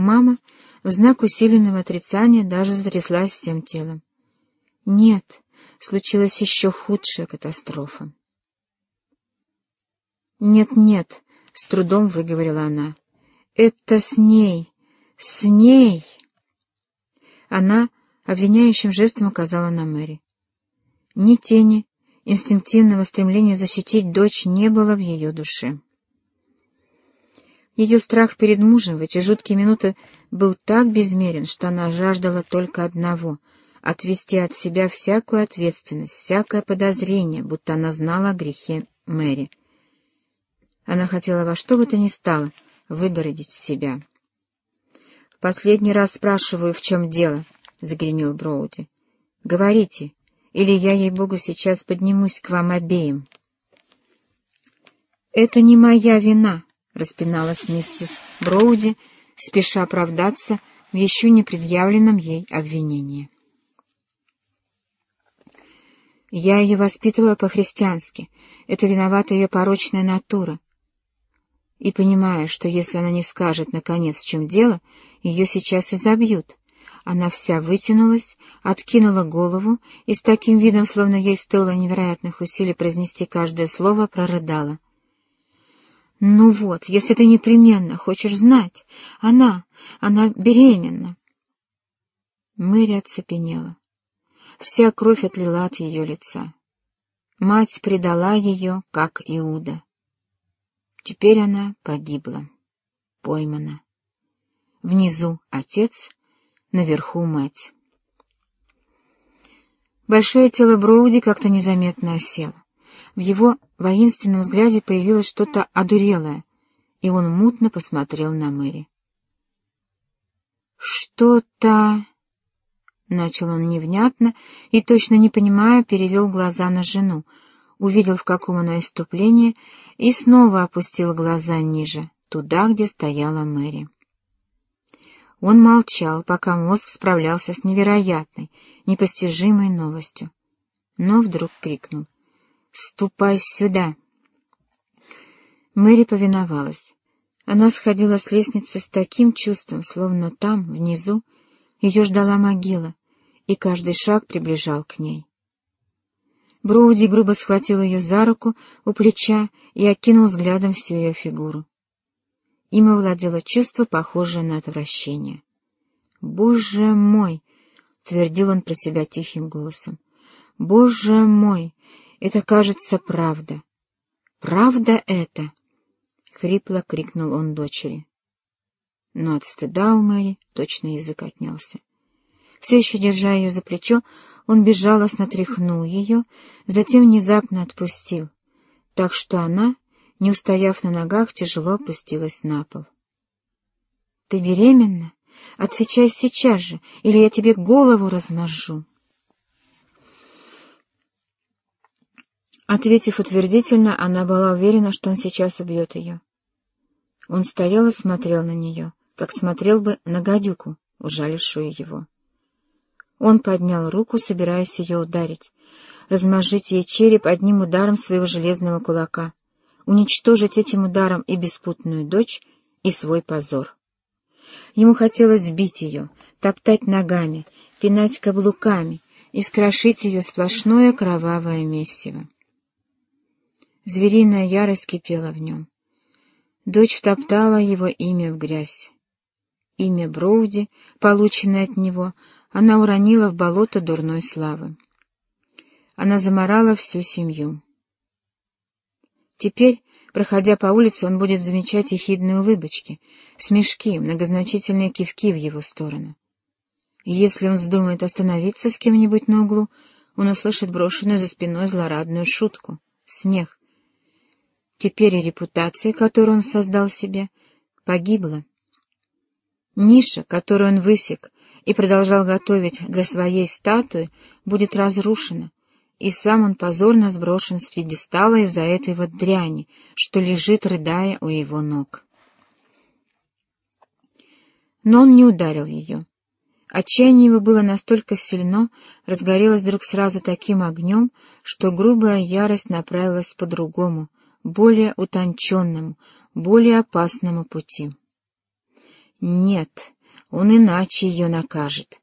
Мама в знак усиленного отрицания даже затряслась всем телом. Нет, случилась еще худшая катастрофа. «Нет-нет», — с трудом выговорила она, — «это с ней, с ней!» Она обвиняющим жестом указала на Мэри. Ни тени инстинктивного стремления защитить дочь не было в ее душе. Ее страх перед мужем в эти жуткие минуты был так безмерен, что она жаждала только одного — отвести от себя всякую ответственность, всякое подозрение, будто она знала о грехе Мэри. Она хотела во что бы то ни стало выгородить себя. — последний раз спрашиваю, в чем дело, — загремел Броуди. — Говорите, или я, ей-богу, сейчас поднимусь к вам обеим. — Это не моя вина, — распиналась миссис Броуди, спеша оправдаться в еще не предъявленном ей обвинении. Я ее воспитывала по-христиански. Это виновата ее порочная натура. И понимая, что если она не скажет, наконец, в чем дело, ее сейчас изобьют. Она вся вытянулась, откинула голову и с таким видом, словно ей стоило невероятных усилий произнести каждое слово, прорыдала — «Ну вот, если ты непременно хочешь знать, она, она беременна». Мэри оцепенела. Вся кровь отлила от ее лица. Мать предала ее, как Иуда. Теперь она погибла, поймана. Внизу отец, наверху мать. Большое тело Броуди как-то незаметно осело. В его воинственном взгляде появилось что-то одурелое, и он мутно посмотрел на Мэри. «Что-то...» — начал он невнятно и, точно не понимая, перевел глаза на жену, увидел, в каком она иступлении, и снова опустил глаза ниже, туда, где стояла Мэри. Он молчал, пока мозг справлялся с невероятной, непостижимой новостью, но вдруг крикнул — «Ступай сюда!» Мэри повиновалась. Она сходила с лестницы с таким чувством, словно там, внизу, ее ждала могила, и каждый шаг приближал к ней. Броуди грубо схватил ее за руку у плеча и окинул взглядом всю ее фигуру. Им овладело чувство, похожее на отвращение. «Боже мой!» — твердил он про себя тихим голосом. «Боже мой! Это, кажется, правда. Правда это? — хрипло крикнул он дочери. Но от стыда у Мэри точно язык отнялся. Все еще держа ее за плечо, он безжалостно тряхнул ее, затем внезапно отпустил, так что она, не устояв на ногах, тяжело опустилась на пол. — Ты беременна? Отвечай сейчас же, или я тебе голову размажу. Ответив утвердительно, она была уверена, что он сейчас убьет ее. Он стоял и смотрел на нее, как смотрел бы на гадюку, ужалившую его. Он поднял руку, собираясь ее ударить, размажить ей череп одним ударом своего железного кулака, уничтожить этим ударом и беспутную дочь, и свой позор. Ему хотелось бить ее, топтать ногами, пинать каблуками и скрошить ее сплошное кровавое месиво. Звериная ярость кипела в нем. Дочь втоптала его имя в грязь. Имя Броуди, полученное от него, она уронила в болото дурной славы. Она заморала всю семью. Теперь, проходя по улице, он будет замечать ехидные улыбочки, смешки, многозначительные кивки в его сторону. если он вздумает остановиться с кем-нибудь на углу, он услышит брошенную за спиной злорадную шутку, смех, Теперь и репутация, которую он создал себе, погибла. Ниша, которую он высек и продолжал готовить для своей статуи, будет разрушена, и сам он позорно сброшен с пьедестала из-за этой вот дряни, что лежит, рыдая у его ног. Но он не ударил ее. Отчаяние его было настолько сильно, разгорелось вдруг сразу таким огнем, что грубая ярость направилась по-другому — более утонченному, более опасному пути. Нет, он иначе ее накажет.